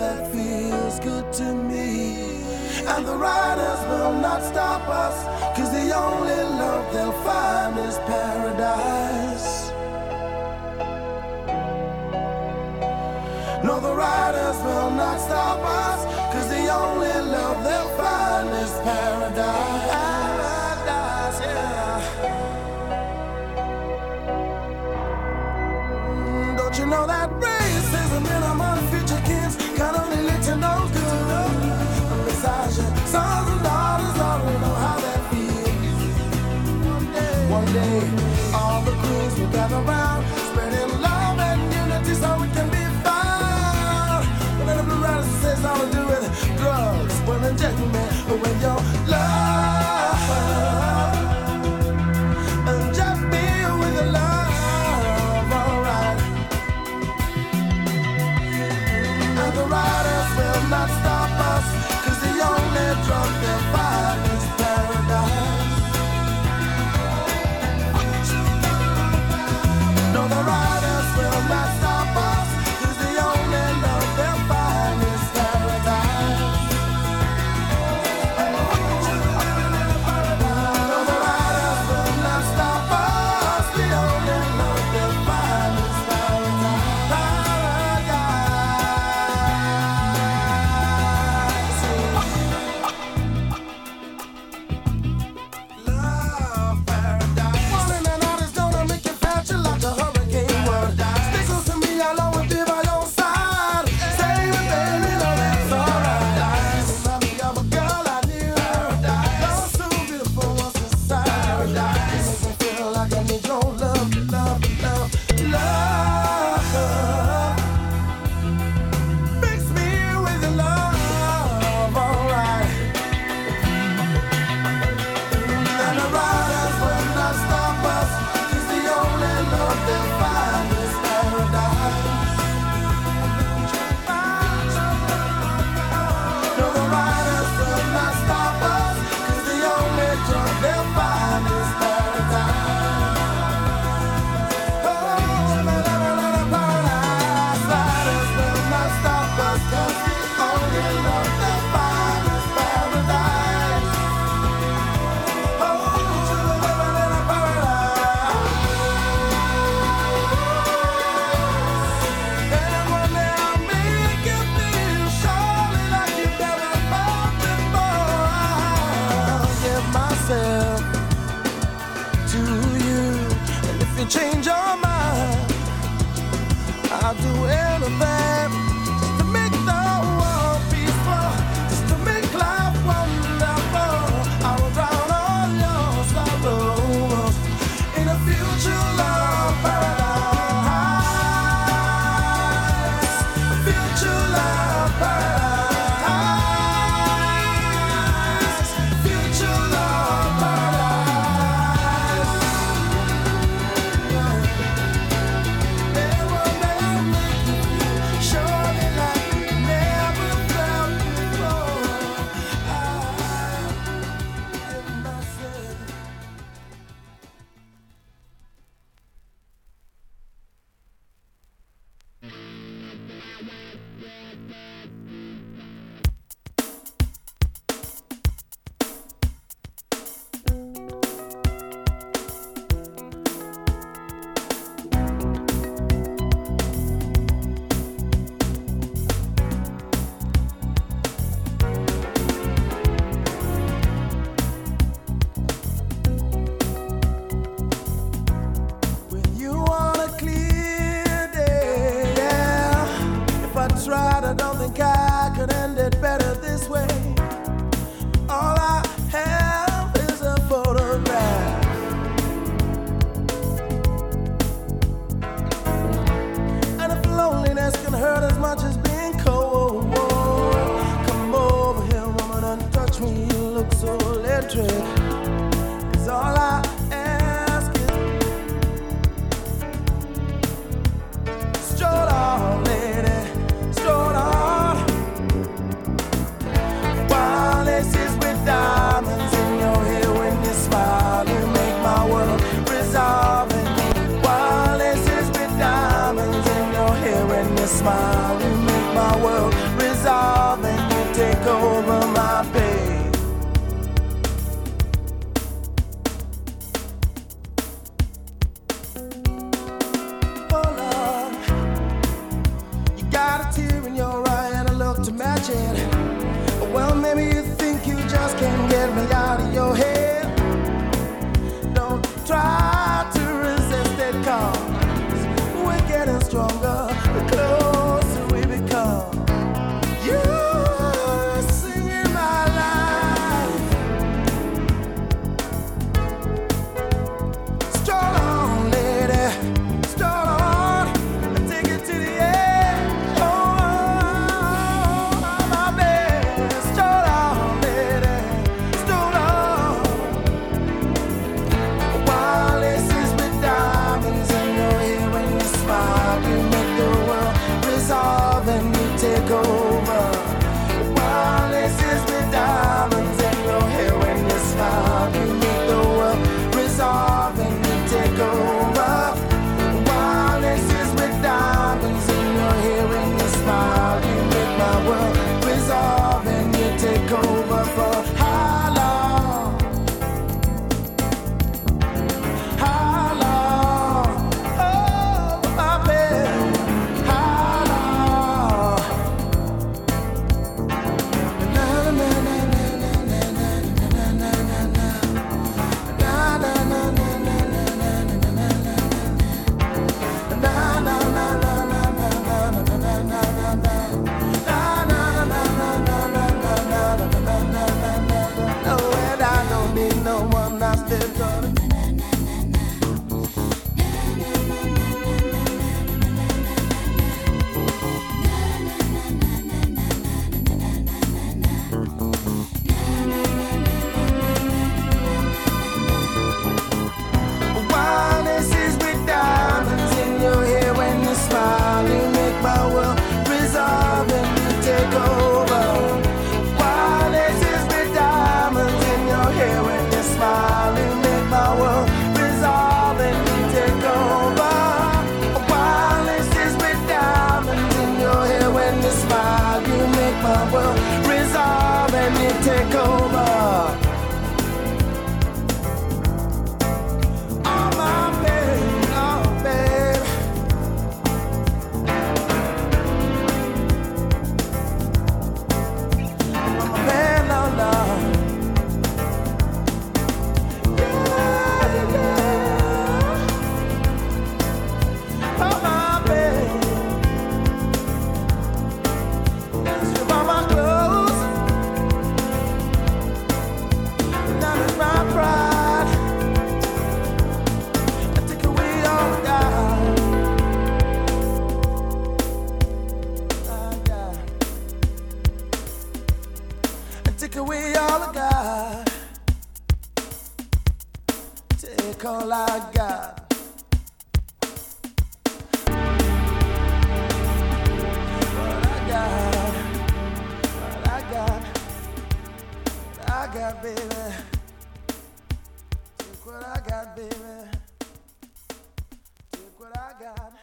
that feels good to me? And the riders will not stop us, cause the only love they'll find is paradise. No, the riders will not stop us, cause the only love they'll find is paradise. not stop us, cause the only drug that Getting stronger. all I got. What I got, what I got, what I got, baby. Take what I got, baby. Take what I got.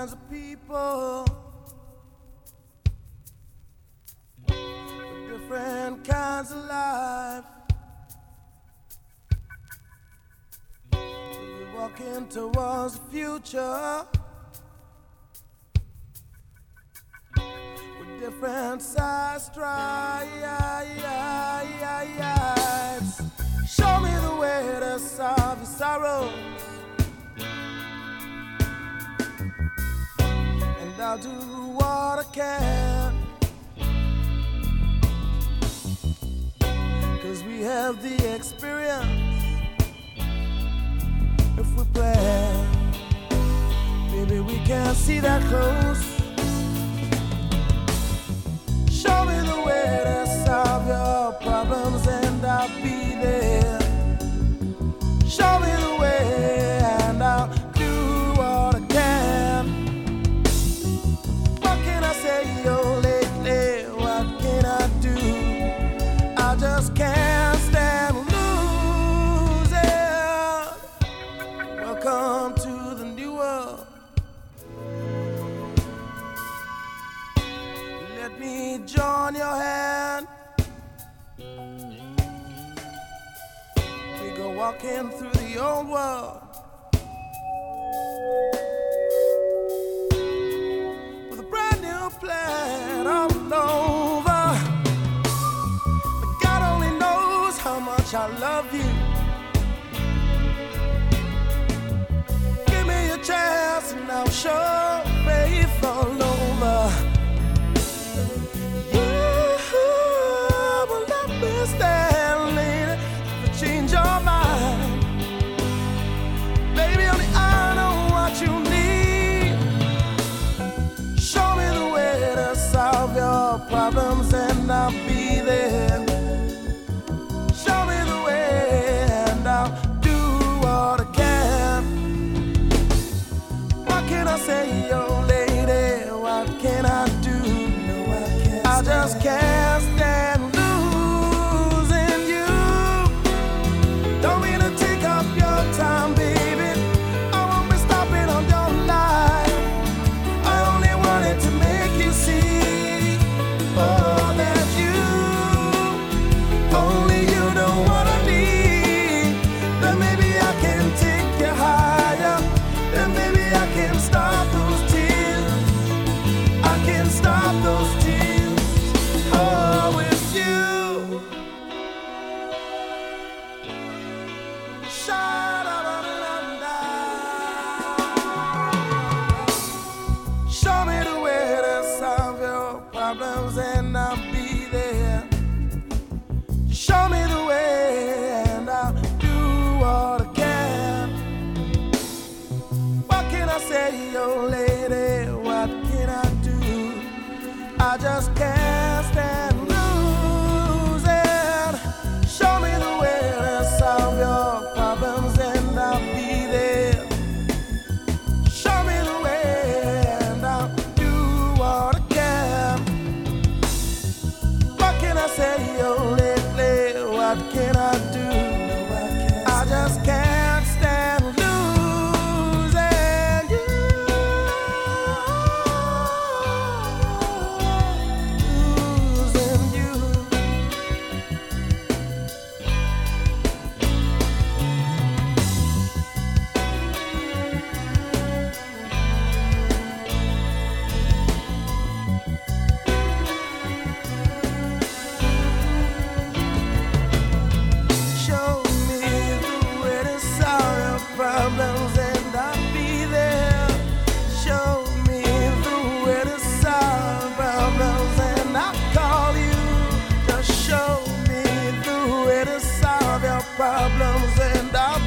kinds of people, different kinds of life. We're walking towards the future with different size strides. Show me the way to solve your sorrow. I'll do what I can. Cause we have the experience if we plan. Maybe we can see that close. With a brand new plan all over. But God only knows how much I love you. Give me a chance and I'll show faithful. Oh shine. problems and our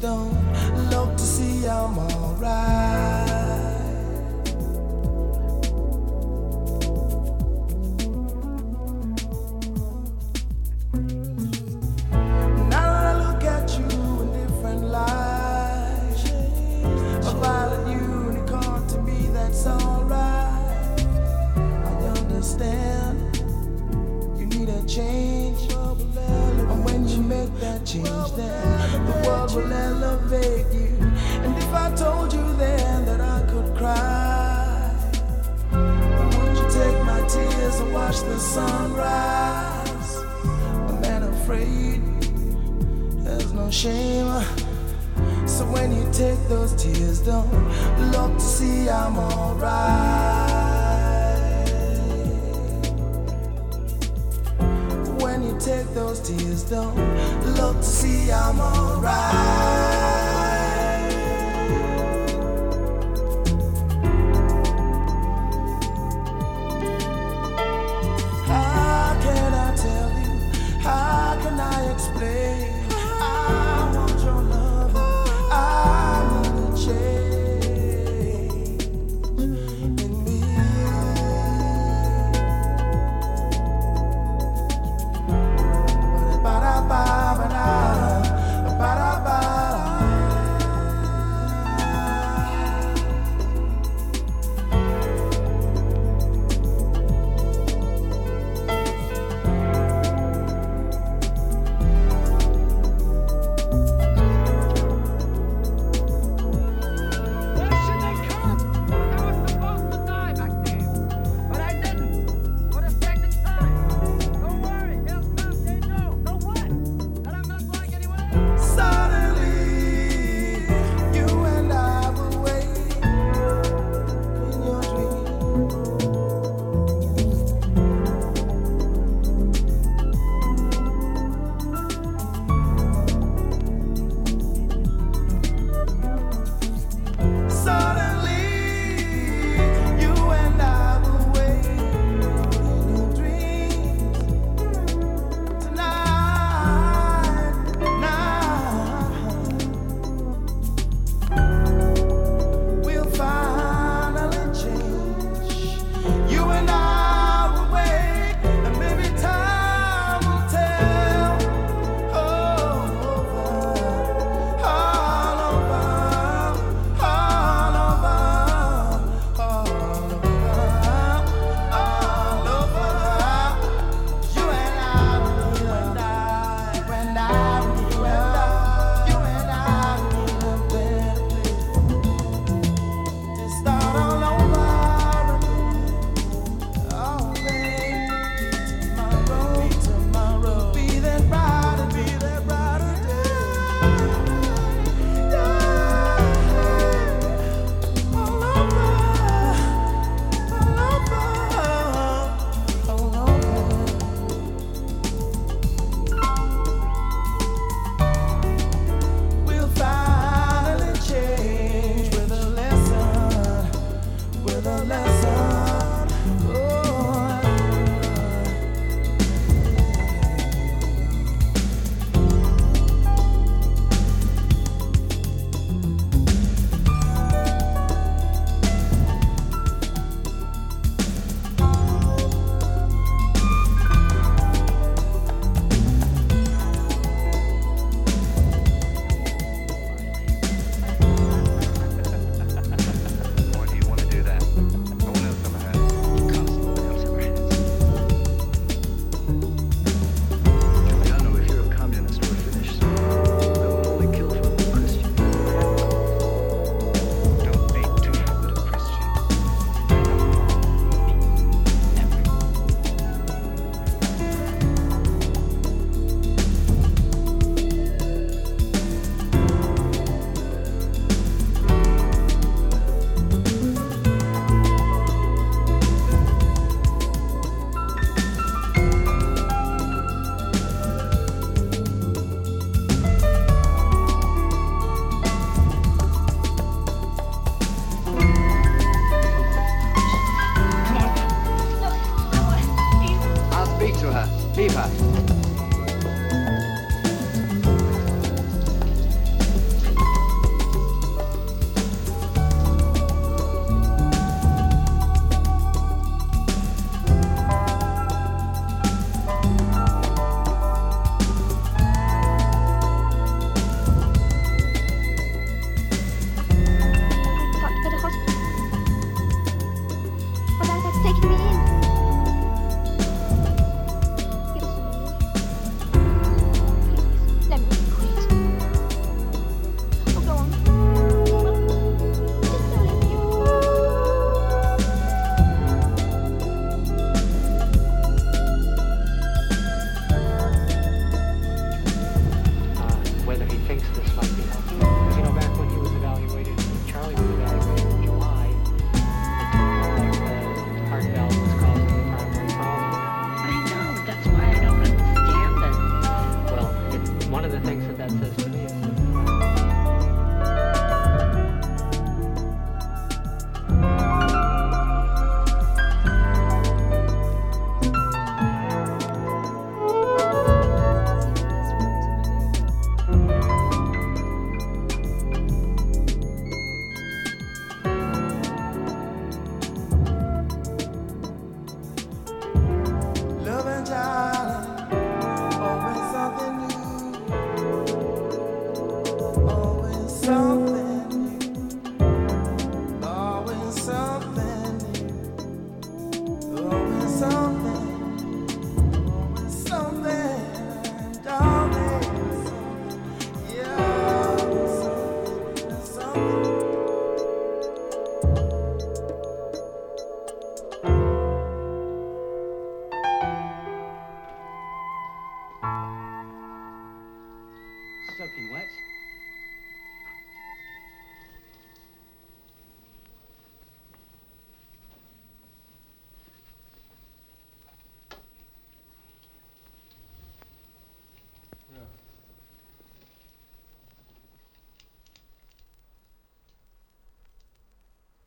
don't look to see I'm alright. Sunrise? A man afraid, there's no shame. So when you take those tears, don't look to see I'm alright. When you take those tears, don't look to see I'm alright.